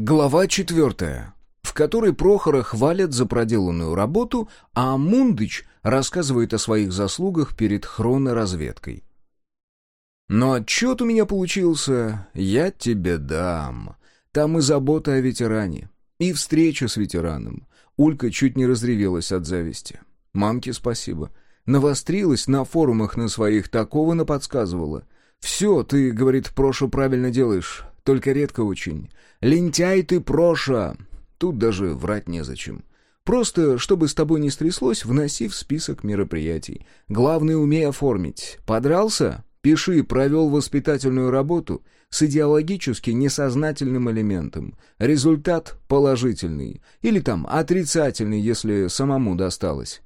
Глава четвертая, в которой Прохора хвалят за проделанную работу, а Мундыч рассказывает о своих заслугах перед хроноразведкой. Но отчет у меня получился «Я тебе дам». Там и забота о ветеране, и встреча с ветераном. Улька чуть не разревелась от зависти. Мамке спасибо. Навострилась на форумах на своих, такого наподсказывала. «Все, ты, — говорит, — Проша правильно делаешь, только редко очень. Лентяй ты, Проша!» Тут даже врать незачем. Просто, чтобы с тобой не стряслось, вноси в список мероприятий. Главное, умей оформить. Подрался? Пиши, провел воспитательную работу с идеологически несознательным элементом. Результат положительный. Или там отрицательный, если самому досталось.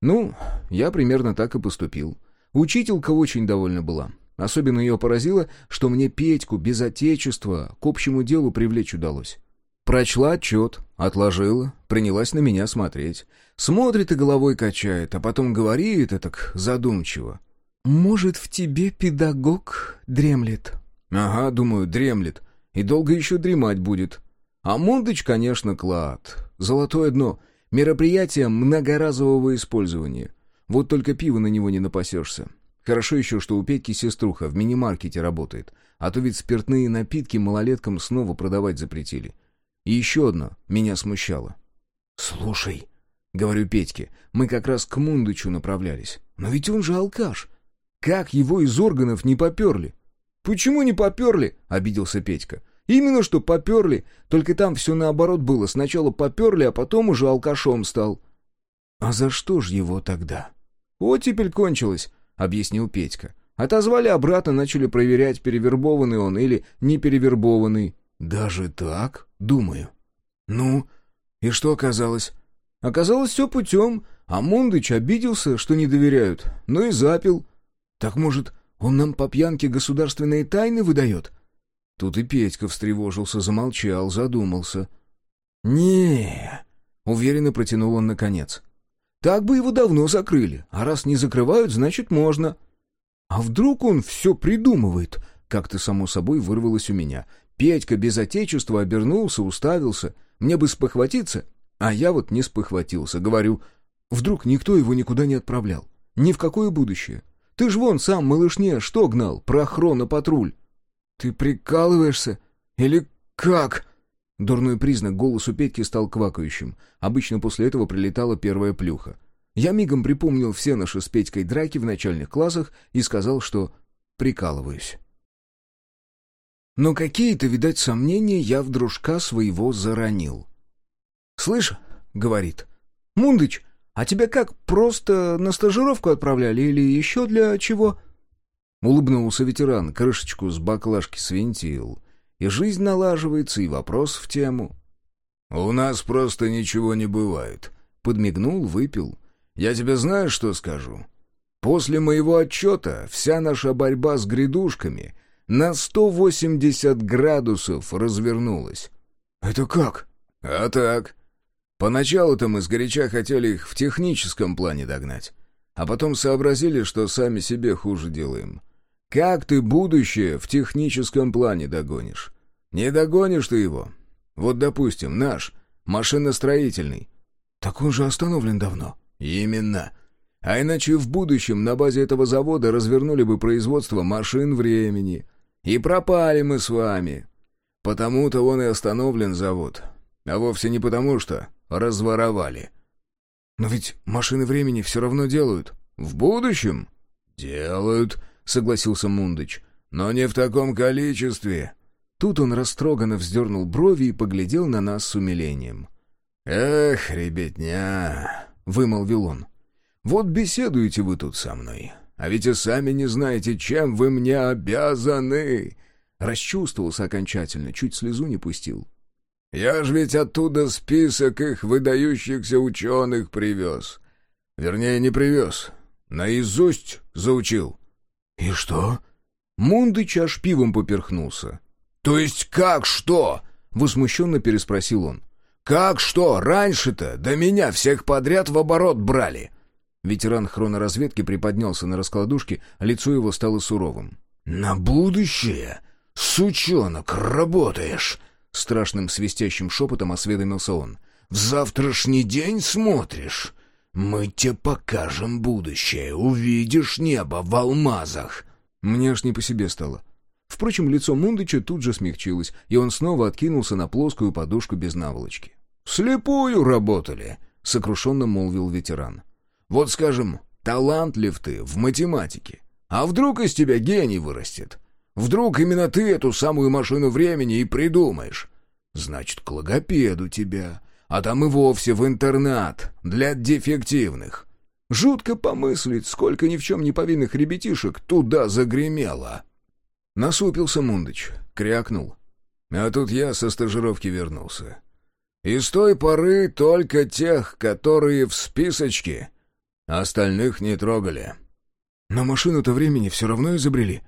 Ну, я примерно так и поступил. Учителька очень довольна была. Особенно ее поразило, что мне Петьку без отечества к общему делу привлечь удалось. Прочла отчет, отложила, принялась на меня смотреть. Смотрит и головой качает, а потом говорит так задумчиво. «Может, в тебе педагог дремлет?» «Ага, думаю, дремлет. И долго еще дремать будет. А Мундыч, конечно, клад. Золотое дно. Мероприятие многоразового использования. Вот только пива на него не напасешься. Хорошо еще, что у Петьки сеструха в мини-маркете работает, а то ведь спиртные напитки малолеткам снова продавать запретили. И еще одно меня смущало. «Слушай», — говорю Петьке, — «мы как раз к Мундычу направлялись. Но ведь он же алкаш. Как его из органов не поперли?» «Почему не поперли?» — обиделся Петька. «Именно что поперли, только там все наоборот было. Сначала поперли, а потом уже алкашом стал». «А за что ж его тогда?» «Оттепель кончилась», — объяснил Петька. «Отозвали обратно, начали проверять, перевербованный он или не перевербованный». «Даже так?» — думаю. «Ну, и что оказалось?» «Оказалось все путем, а Мундыч обиделся, что не доверяют, ну и запил». «Так, может, он нам по пьянке государственные тайны выдает?» Тут и Петька встревожился, замолчал, задумался. не уверенно протянул он наконец. Так бы его давно закрыли, а раз не закрывают, значит, можно. А вдруг он все придумывает? Как-то само собой вырвалось у меня. Петька без отечества обернулся, уставился. Мне бы спохватиться, а я вот не спохватился. Говорю, вдруг никто его никуда не отправлял. Ни в какое будущее. Ты ж вон сам, малышне, что гнал? Про хронопатруль. Ты прикалываешься? Или как? Дурной признак, голос у Петьки стал квакающим. Обычно после этого прилетала первая плюха. Я мигом припомнил все наши с Петькой драки в начальных классах и сказал, что прикалываюсь. Но какие-то, видать, сомнения я в дружка своего заронил. «Слышь», — говорит, — «Мундыч, а тебя как, просто на стажировку отправляли или еще для чего?» Улыбнулся ветеран, крышечку с баклажки свинтил. И жизнь налаживается, и вопрос в тему. «У нас просто ничего не бывает», — подмигнул, выпил. «Я тебе знаю, что скажу? После моего отчета вся наша борьба с грядушками на 180 градусов развернулась». «Это как?» «А так. Поначалу-то мы сгоряча хотели их в техническом плане догнать, а потом сообразили, что сами себе хуже делаем». Как ты будущее в техническом плане догонишь? Не догонишь ты его. Вот, допустим, наш, машиностроительный. Так он же остановлен давно. Именно. А иначе в будущем на базе этого завода развернули бы производство машин времени. И пропали мы с вами. Потому-то он и остановлен завод. А вовсе не потому, что разворовали. Но ведь машины времени все равно делают. В будущем? Делают. — согласился Мундыч. «Но не в таком количестве». Тут он растроганно вздернул брови и поглядел на нас с умилением. «Эх, ребятня!» — вымолвил он. «Вот беседуете вы тут со мной, а ведь и сами не знаете, чем вы мне обязаны!» Расчувствовался окончательно, чуть слезу не пустил. «Я ж ведь оттуда список их выдающихся ученых привез. Вернее, не привез, наизусть заучил. «И что?» Мундыч аж пивом поперхнулся. «То есть как что?» — возмущенно переспросил он. «Как что? Раньше-то до меня всех подряд в оборот брали!» Ветеран хроноразведки приподнялся на раскладушке, лицо его стало суровым. «На будущее, сучонок, работаешь!» Страшным свистящим шепотом осведомился он. «В завтрашний день смотришь? Мы тебе покажем будущее. Увидишь небо в алмазах». Мне аж не по себе стало. Впрочем, лицо Мундыча тут же смягчилось, и он снова откинулся на плоскую подушку без наволочки. «Слепую работали», — сокрушенно молвил ветеран. «Вот, скажем, талантлив ты в математике. А вдруг из тебя гений вырастет? Вдруг именно ты эту самую машину времени и придумаешь? Значит, к логопеду тебя, а там и вовсе в интернат для дефективных. Жутко помыслить, сколько ни в чем не повинных ребятишек туда загремело». Насупился Мундыч, крякнул. А тут я со стажировки вернулся. И с той поры только тех, которые в списочке. Остальных не трогали. Но машину-то времени все равно изобрели.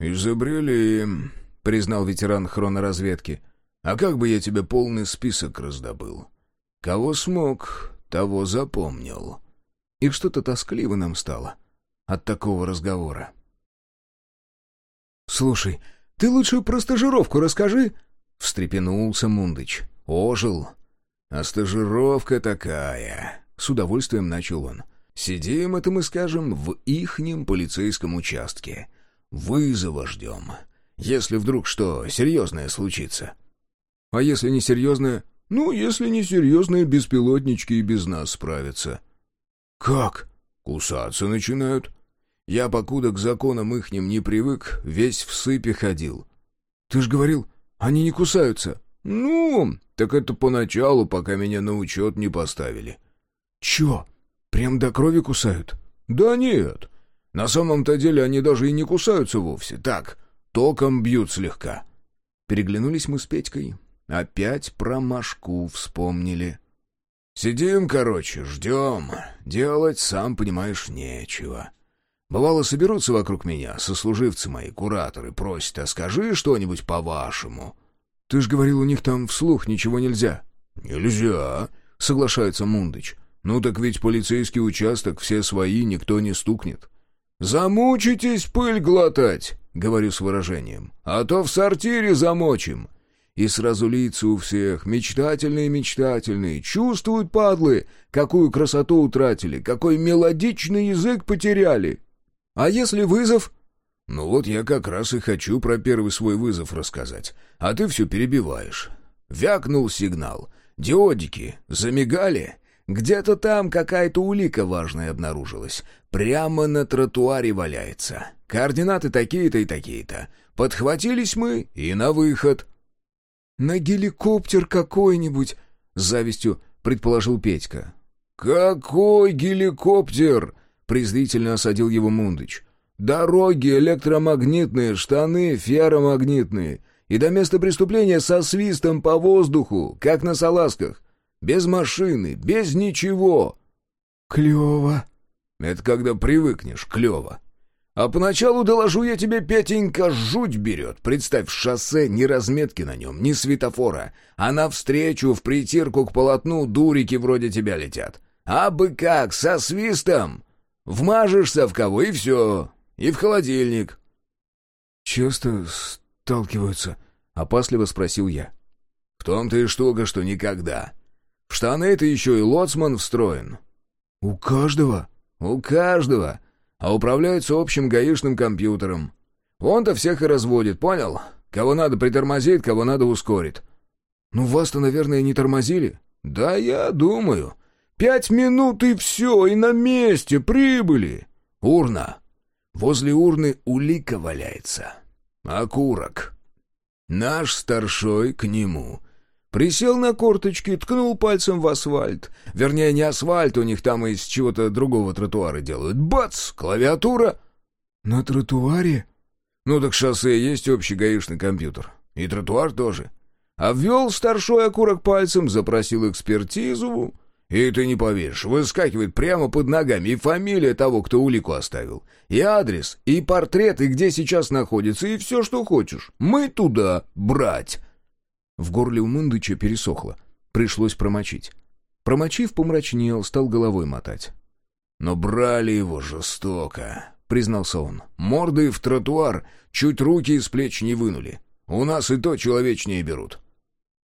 «Изобрели», — признал ветеран хроноразведки. «А как бы я тебе полный список раздобыл? Кого смог, того запомнил». И что-то тоскливо нам стало от такого разговора. «Слушай, ты лучше про стажировку расскажи», — встрепенулся Мундыч. Ожил. «А стажировка такая», — с удовольствием начал он. «Сидим, это мы скажем, в ихнем полицейском участке. Вызова ждем. Если вдруг что серьезное случится». «А если не серьезное?» «Ну, если не серьезные, беспилотнички и без нас справятся». «Как?» «Кусаться начинают. Я, покуда к законам ихним не привык, весь в сыпи ходил». «Ты ж говорил, они не кусаются». «Ну, так это поначалу, пока меня на учет не поставили». «Чё, прям до крови кусают?» «Да нет. На самом-то деле они даже и не кусаются вовсе. Так, током бьют слегка». Переглянулись мы с Петькой. Опять про Машку вспомнили. «Сидим, короче, ждем. Делать, сам понимаешь, нечего. Бывало, соберутся вокруг меня, сослуживцы мои, кураторы, просят, а скажи что-нибудь по-вашему». «Ты ж говорил, у них там вслух ничего нельзя». «Нельзя», — соглашается Мундыч. «Ну так ведь полицейский участок, все свои, никто не стукнет». «Замучитесь пыль глотать», — говорю с выражением, «а то в сортире замочим». И сразу лица у всех, мечтательные-мечтательные, чувствуют, падлы, какую красоту утратили, какой мелодичный язык потеряли. А если вызов? Ну вот я как раз и хочу про первый свой вызов рассказать, а ты все перебиваешь. Вякнул сигнал. Диодики замигали. Где-то там какая-то улика важная обнаружилась. Прямо на тротуаре валяется. Координаты такие-то и такие-то. Подхватились мы и на выход. «На геликоптер какой-нибудь», — с завистью предположил Петька. «Какой геликоптер?» презрительно осадил его Мундыч. «Дороги электромагнитные, штаны ферромагнитные. И до места преступления со свистом по воздуху, как на салазках. Без машины, без ничего». «Клево». «Это когда привыкнешь, клево. А поначалу, доложу я тебе, Петенька, жуть берет. Представь, шоссе, ни разметки на нем, ни светофора. А навстречу, в притирку к полотну, дурики вроде тебя летят. А бы как, со свистом!» Вмажешься в кого, и все. И в холодильник». «Часто сталкиваются?» — опасливо спросил я. «В том-то и штука, что никогда. В штаны-то еще и лоцман встроен». «У каждого?» «У каждого. А управляется общим гаишным компьютером. Он-то всех и разводит, понял? Кого надо притормозит, кого надо ускорит». «Ну вас-то, наверное, не тормозили?» «Да я думаю. Пять минут и все, и на месте, прибыли. Урна. Возле урны улика валяется. Окурок. Наш старшой к нему. Присел на корточки, ткнул пальцем в асфальт. Вернее, не асфальт, у них там из чего-то другого тротуара делают. Бац! Клавиатура. На тротуаре? Ну так шоссе есть общий гаишный компьютер. И тротуар тоже. Обвел старшой окурок пальцем, запросил экспертизу. И ты не поверишь, выскакивает прямо под ногами и фамилия того, кто улику оставил, и адрес, и портрет, и где сейчас находится, и все, что хочешь. Мы туда брать. В горле у Мундыча пересохло. Пришлось промочить. Промочив, помрачнел, стал головой мотать. «Но брали его жестоко», — признался он. «Морды в тротуар, чуть руки из плеч не вынули. У нас и то человечнее берут».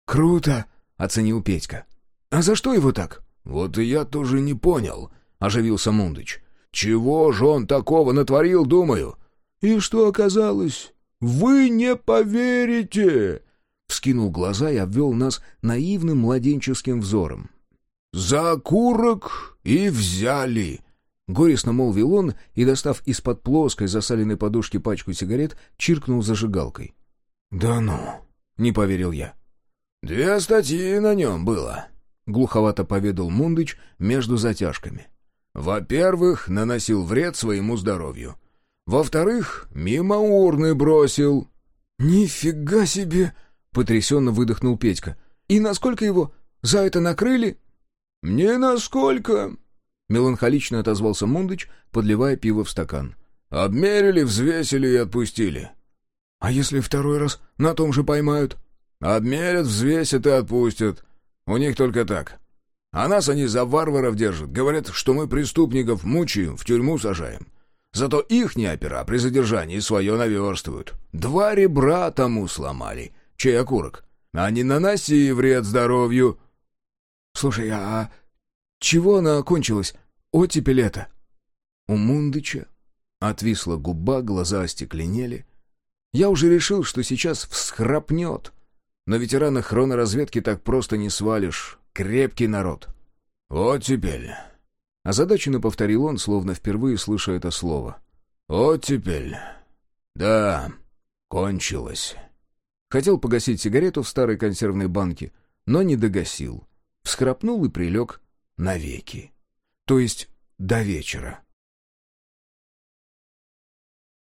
«Круто!» — оценил Петька. «А за что его так?» «Вот и я тоже не понял», — оживился Мундыч. «Чего же он такого натворил, думаю?» «И что оказалось? Вы не поверите!» Вскинул глаза и обвел нас наивным младенческим взором. «За курок и взяли!» Горестно молвил он и, достав из-под плоской засаленной подушки пачку сигарет, чиркнул зажигалкой. «Да ну!» — не поверил я. «Две статьи на нем было», — глуховато поведал Мундыч между затяжками. «Во-первых, наносил вред своему здоровью. Во-вторых, мимо урны бросил». «Нифига себе!» — потрясенно выдохнул Петька. «И насколько его за это накрыли?» «Не насколько», — меланхолично отозвался Мундыч, подливая пиво в стакан. «Обмерили, взвесили и отпустили». «А если второй раз на том же поймают?» «Обмерят, взвесят и отпустят. У них только так. А нас они за варваров держат. Говорят, что мы преступников мучаем, в тюрьму сажаем. Зато ихние опера при задержании свое наверстывают. Два ребра тому сломали. Чей окурок? А не наноси вред здоровью». «Слушай, а чего она окончилась? Оттепель это?» У Мундыча отвисла губа, глаза остекленели. Я уже решил, что сейчас всхрапнет. Но ветерана хроноразведки так просто не свалишь. Крепкий народ. «Вот теперь...» Озадаченно повторил он, словно впервые слыша это слово. «Вот теперь...» «Да, кончилось». Хотел погасить сигарету в старой консервной банке, но не догасил. Всхрапнул и прилег навеки. То есть до вечера.